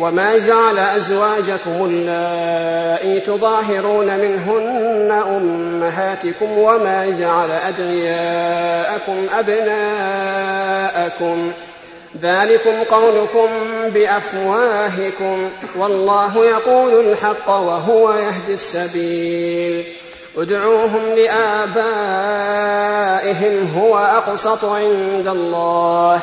وما جعل ازواجكم اللائي تظاهرون منهن امهاتكم وما جعل ادعياءكم ابناءكم ذلكم قولكم بافواهكم والله يقول الحق وهو يهدي السبيل ادعوهم لابائهم هو اقسط عند الله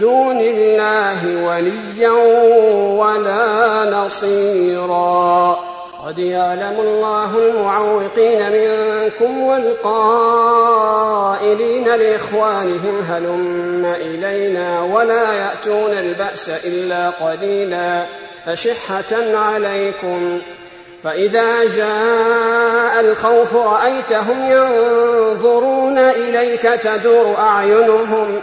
دون الله وليا ولا نصيرا. قد يعلم الله المعوقين منكم والقائلين لإخوانهم هلم إلينا ولا يأتون البأس إلا قليلا. أشحة عليكم. فإذا جاء الخوف رأيتهم ينظرون إليك تدور أعينهم.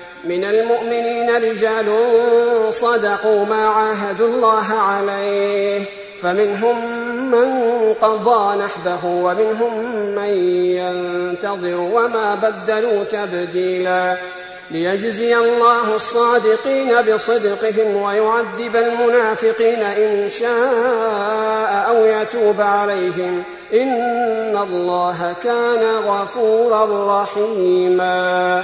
من المؤمنين رجال صدقوا ما عاهدوا الله عليه. فمنهم من قضى نحبه ومنهم من ينتظر وما بدلوا تبديلا. ليجزي الله الصادقين بصدقهم ويعذب المنافقين إن شاء أو يتوب عليهم. إن الله كان غفورا رحيما.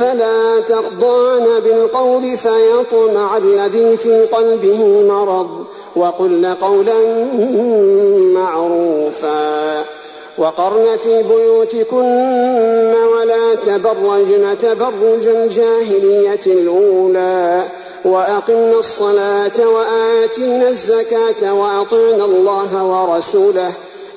فلا تخضعن بالقول فيطمع الذي في قلبه مرض وقلن قولا معروفا وقرن في بيوتكن ولا تبرجن تبرج الجاهلية الأولى وأقمنا الصلاة وآتينا الزكاة وأطعنا الله ورسوله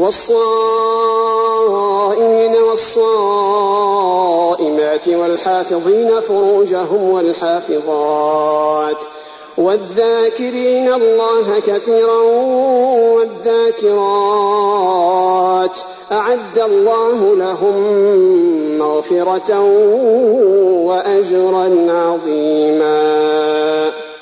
والصائمين والصائمات والحافظين فروجهم والحافظات والذاكرين الله كثيرا والذاكرات أعد الله لهم مغفرة وأجرا عظيما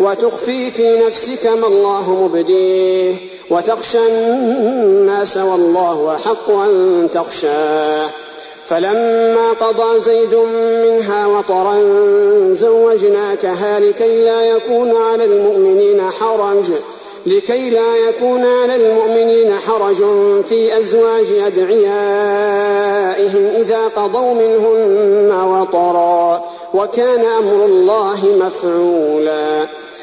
وتخفي في نفسك ما الله مبديه وتخشى الناس والله أحق أن تخشاه. فلما قضى زيد منها وطرا زوجناكها لكي لا يكون على المؤمنين حرج لكي لا يكون على المؤمنين حرج في أزواج أدعيائهم إذا قضوا منهن وطرا وكان أمر الله مفعولا.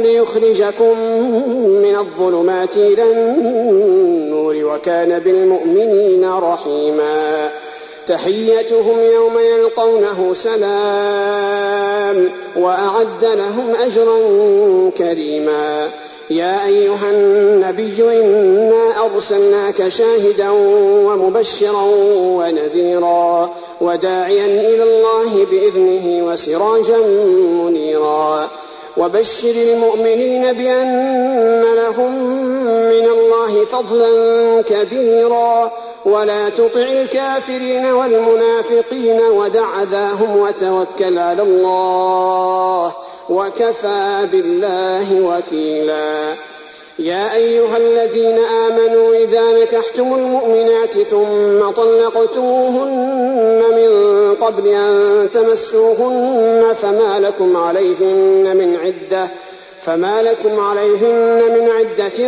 ليخرجكم من الظلمات إلى النور وكان بالمؤمنين رحيما. تحيتهم يوم يلقونه سلام وأعد لهم أجرا كريما. يا أيها النبي إنا أرسلناك شاهدا ومبشرا ونذيرا وداعيا إلى الله بإذنه وسراجا منيرا. وبشر المؤمنين بأن لهم من الله فضلا كبيرا. ولا تطع الكافرين والمنافقين ودع ذاهم وتوكل على الله وكفى بالله وكيلا. يا أيها الذين آمنوا إذا نكحتم المؤمنات ثم طلقتموهن قبل أن تمسوهن فما لكم عليهن من عدة فما لكم عليهن من عدة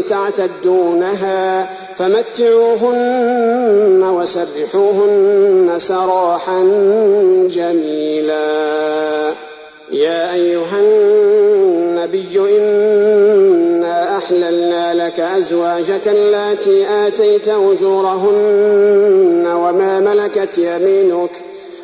تعتدونها فمتعوهن وسرحوهن سراحا جميلا. يا أيها النبي إنا أحللنا لك أزواجك اللاتي آتيت أجورهن وما ملكت يمينك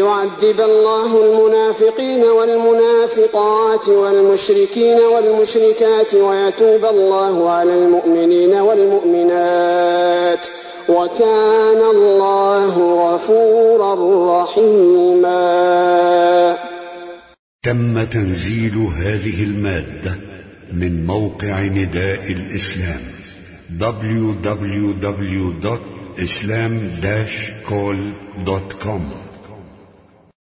ليعذب الله المنافقين والمنافقات والمشركين والمشركات ويتوب الله على المؤمنين والمؤمنات وكان الله غفورا رحيما. تم تنزيل هذه المادة من موقع نداء الإسلام www.islam-call.com